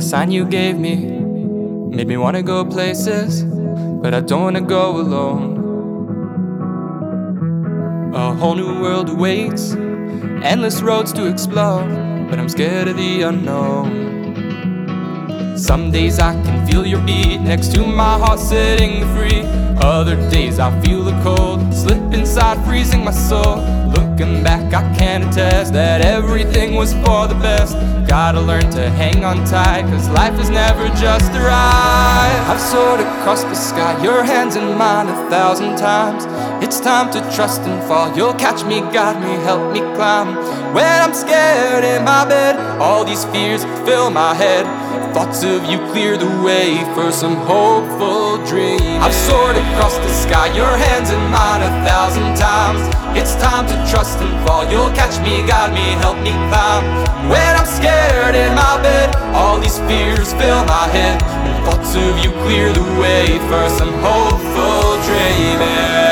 sign you gave me made me wanna go places, but I don't wanna go alone. A whole new world awaits, endless roads to explore, but I'm scared of the unknown. Some days I can feel your beat next to my heart setting free. Other days I feel the cold slip inside, freezing my soul. Looking back, I can attest that everything was for the best. Gotta learn to hang on tight, cause life is never just a ride. I've soared across the sky, your hands in mine a thousand times. It's time to trust and fall. You'll catch me, guide me, help me climb. When I'm scared in my bed, all these fears fill my head. Thoughts of you clear the way for some hopeful dreams. I've soared across the sky, your hands in mine a thousand times. It's time to trust and fall. You'll catch me, guide me, help me climb. When I'm scared in my bed, all these fears fill my head. Thoughts of you clear the way for some hopeful dreaming.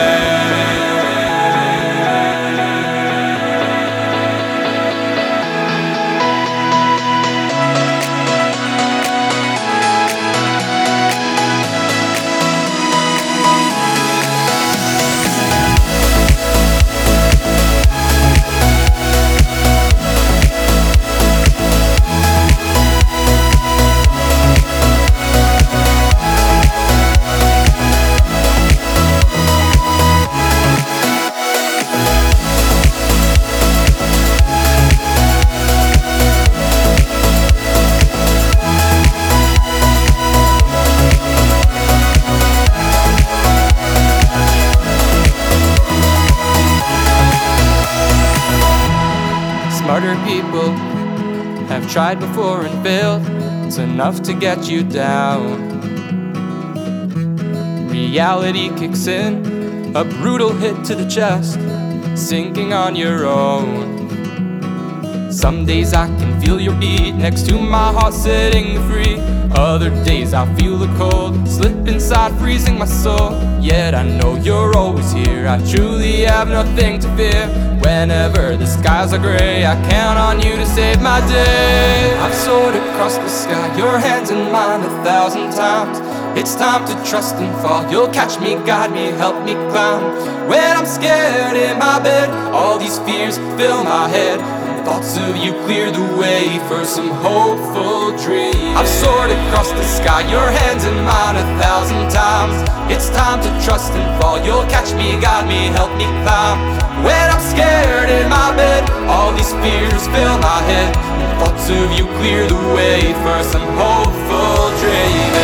Smarter people have tried before and failed. It's enough to get you down. Reality kicks in, a brutal hit to the chest, sinking on your own. Some days I can feel your beat next to my heart setting free. Other days I feel the cold slip inside, freezing my soul. Yet I know you're always here. I truly have nothing to fear. Whenever the skies are gray, I count on you to save my day. I've soared across the sky, your hands in mine a thousand times. It's time to trust and fall. You'll catch me, guide me, help me climb. When I'm scared in my bed, all these fears fill my head. Thoughts of you clear the way for some hopeful dreams. I've soared across the sky, your hands in mine a thousand times. It's time to trust and fall. You'll catch me, guide me, help me climb. When I'm scared in my bed, all these fears fill my head. Thoughts of you clear the way for some hopeful dreaming.